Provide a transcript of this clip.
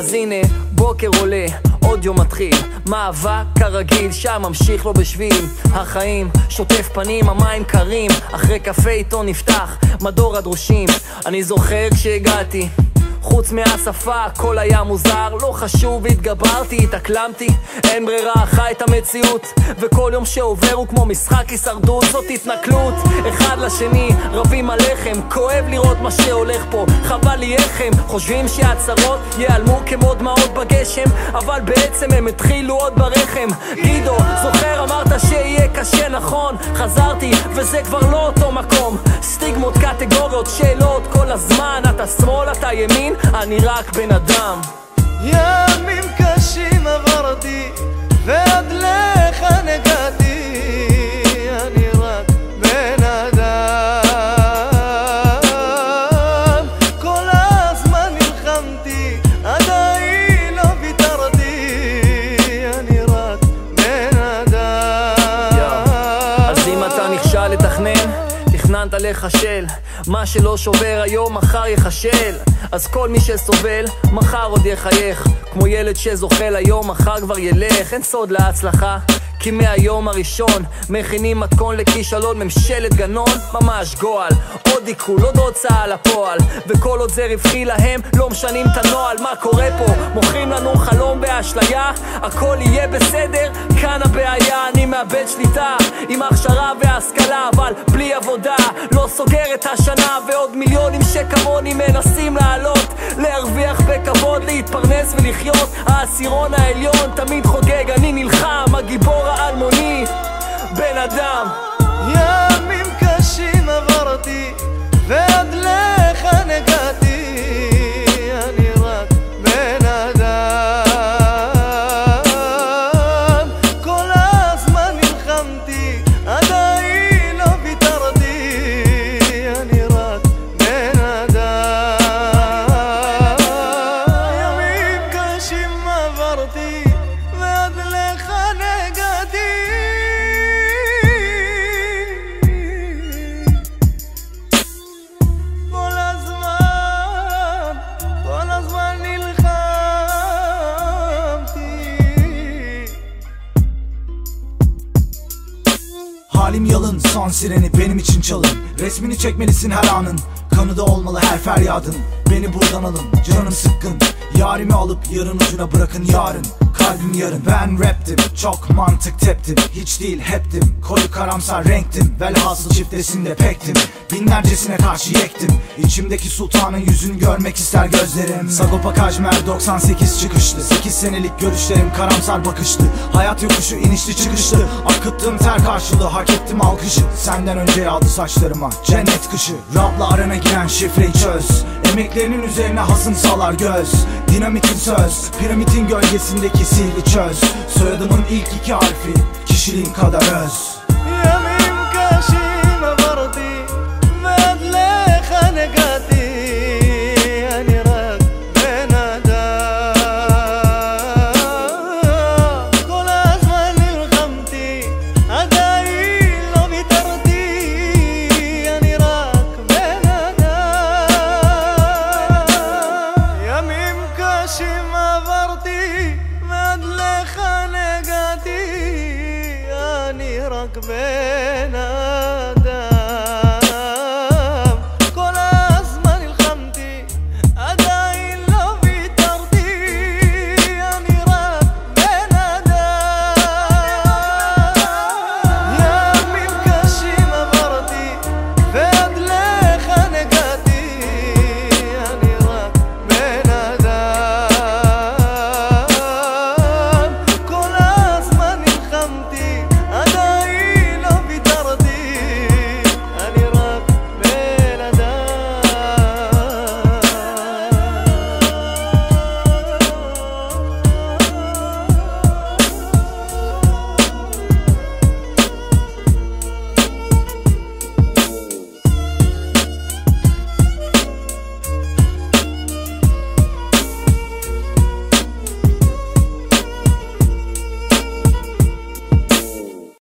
אז הנה, בוקר עולה, עוד יום מתחיל. מאבק כרגיל, שם ממשיך לו בשביל. החיים, שוטף פנים, המים קרים. אחרי קפה איתו נפתח, מדור הדרושים. אני זוכר כשהגעתי חוץ מהשפה הכל היה מוזר, לא חשוב, התגברתי, התאקלמתי, אין ברירה, חי את המציאות. וכל יום שעובר הוא כמו משחק הישרדות, זאת התנכלות אחד לשני, רבים על לחם, כואב לראות מה שהולך פה, חבל לי איך הם חושבים שהצהרות ייעלמו כמו דמעות בגשם, אבל בעצם הם התחילו עוד ברחם. גידו, זוכר אמרת שיהיה קשה נכון, חזרתי וזה כבר לא אותו מקום, סטיגמות, קטגוריות, שאלות. כל הזמן, אתה שמאל, אתה ימין אני רק בן אדם. ימים קשים עברתי ועד לכאן הגעתי. אני רק בן אדם. כל הזמן נלחמתי עדיין לא ויתרתי. אני רק בן אדם. אז אם אתה נכשל לתכנן תכננת לחשל מה שלא שובר היום מחר יחשל. אז כל מי שסובל, מחר עוד יחייך כמו ילד שזוחל היום, מחר כבר ילך. אין סוד להצלחה כי מהיום הראשון מכינים מתכון לכישלון ממשלת גנון ממש גועל. עוד עיכול, עוד הוצאה לפועל וכל עוד זה רווחי להם לא משנים את הנוהל. מה קורה פה? מוכרים לנו חלום באשליה? הכל יהיה בסדר? כאן הבעיה אני מאבד שליטה עם הכשרה והשכלה אבל בלי עבודה לא סוגר את השנה ועוד מיליונים שכמוני מנסים לעלות. להרוויח בכבוד, להתפרנס ולחיות. העשירון העליון תמיד חוגג אני נלחם son sireni benim için çalın. Resmini çekmelisin her anın. Kanıda olmalı her feryadın. Beni buradan alın canım sıkkın. Yarimi alıp yarın ucuna bırakın yarın Kalbim yarın ben raptim. Çok mantık teptim. Hiç değil heptim. Koyu karamsar renktim. Velhasıl çiftesinde pektim. Binlercesine karşı yektim. İçimdeki sultanın yüzünü görmek ister gözlerim. Sagopa Kajmer 98 çıkışlı. 8 senelik görüşlerim karamsar bakışlı. Hayat yokuşu inişli çıkışlı. Akıttığım ter karşılığı hak ettim alkışı. Senden önce yağdı saçlarıma cennet kışı. Rapla arana giren şifreyi çöz. Emeklerinin üzerine hasım salar göz. Dinamitin söz. Piramidin gölgesindeki sihri çöz. Soyadımın ilk iki harfi. Kişiliğin kadar öz থাকবে না